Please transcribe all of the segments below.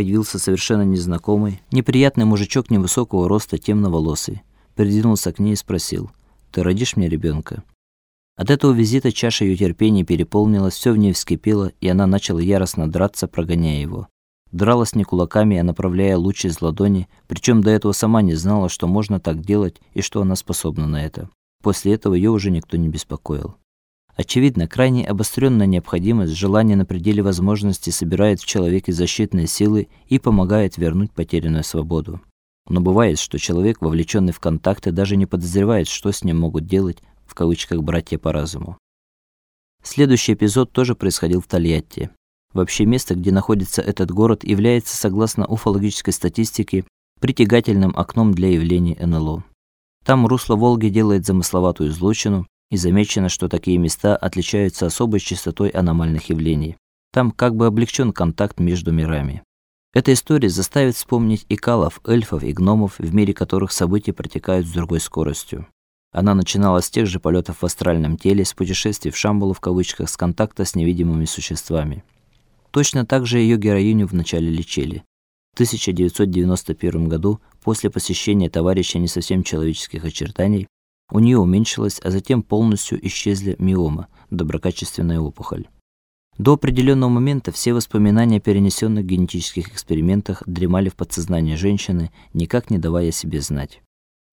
появился совершенно незнакомый, неприятный мужичок невысокого роста, темноволосый. Придвинулся к ней и спросил: "Ты родишь мне ребенка?" От этого визита чаша ее терпения переполнилась, все в ней вскипело, и она начала яростно драться, прогоняя его. Дралась не кулаками, а направляя луч из ладони, причем до этого сама не знала, что можно так делать и что она способна на это. После этого ее уже никто не беспокоил. Очевидно, крайне обостренная необходимость, желание на пределе возможностей собирает в человеке защитные силы и помогает вернуть потерянную свободу. Но бывает, что человек, вовлеченный в контакты, даже не подозревает, что с ним могут делать в кавычках братья по разуму. Следующий эпизод тоже происходил в Тольятти. Вообще место, где находится этот город, является, согласно уфологической статистике, притягательным окном для явлений НЛО. Там русло Волги делает замысловатую излучину, и замечено, что такие места отличаются особой частотой аномальных явлений. Там как бы облегчен контакт между мирами. Эта история заставит вспомнить и калов, эльфов и гномов, в мире которых события протекают с другой скоростью. Она начиналась с тех же полетов в астральном теле, с путешествий в Шамбалу в кавычках, с контакта с невидимыми существами. Точно так же ее героиню вначале лечили. В 1991 году, после посещения товарища не совсем человеческих очертаний, у нее уменьшилась, а затем полностью исчезли миома, доброкачественная опухоль. До определенного момента все воспоминания о перенесенных генетических экспериментах дремали в подсознании женщины, никак не давая себе знать.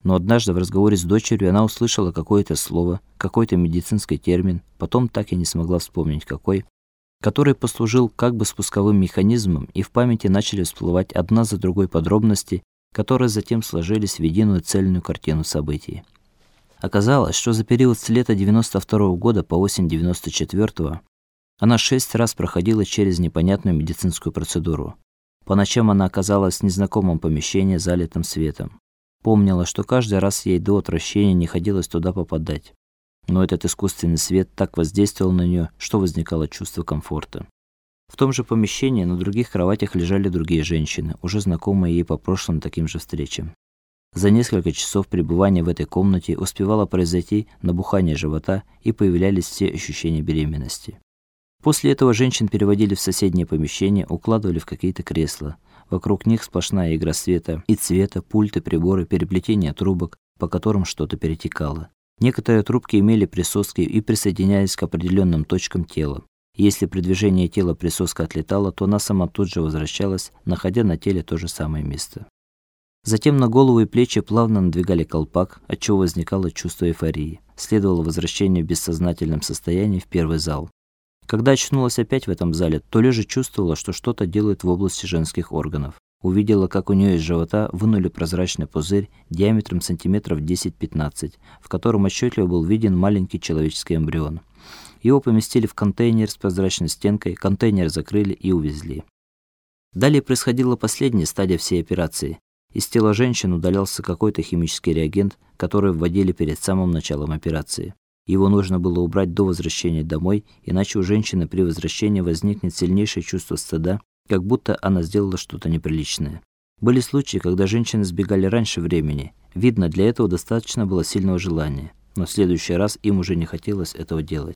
Но однажды в разговоре с дочерью она услышала какое-то слово, какой-то медицинский термин, потом так и не смогла вспомнить какой, который послужил как бы спусковым механизмом, и в памяти начали всплывать одна за другой подробности, которые затем сложились в единую цельную картину событий. Оказалось, что за период с лета 92 -го года по осень 94 -го она шесть раз проходила через непонятную медицинскую процедуру. По ночам она оказалась в незнакомом помещении, залитом светом. Помнила, что каждый раз ей до отвращения не хотелось туда попадать но этот искусственный свет так воздействовал на нее, что возникало чувство комфорта. В том же помещении на других кроватях лежали другие женщины, уже знакомые ей по прошлым таким же встречам. За несколько часов пребывания в этой комнате успевало произойти набухание живота и появлялись все ощущения беременности. После этого женщин переводили в соседнее помещение, укладывали в какие-то кресла. Вокруг них сплошная игра света и цвета, пульты, приборы, переплетение трубок, по которым что-то перетекало. Некоторые трубки имели присоски и присоединялись к определенным точкам тела. Если при движении тела присоска отлетала, то она сама тут же возвращалась, находя на теле то же самое место. Затем на голову и плечи плавно надвигали колпак, от чего возникало чувство эйфории. Следовало возвращение в бессознательном состоянии в первый зал. Когда очнулась опять в этом зале, то лежа чувствовала, что что-то делает в области женских органов. Увидела, как у нее из живота вынули прозрачный пузырь диаметром сантиметров 10-15, в котором отчетливо был виден маленький человеческий эмбрион. Его поместили в контейнер с прозрачной стенкой, контейнер закрыли и увезли. Далее происходила последняя стадия всей операции. Из тела женщины удалялся какой-то химический реагент, который вводили перед самым началом операции. Его нужно было убрать до возвращения домой, иначе у женщины при возвращении возникнет сильнейшее чувство стыда как будто она сделала что-то неприличное. Были случаи, когда женщины сбегали раньше времени. Видно, для этого достаточно было сильного желания, но в следующий раз им уже не хотелось этого делать.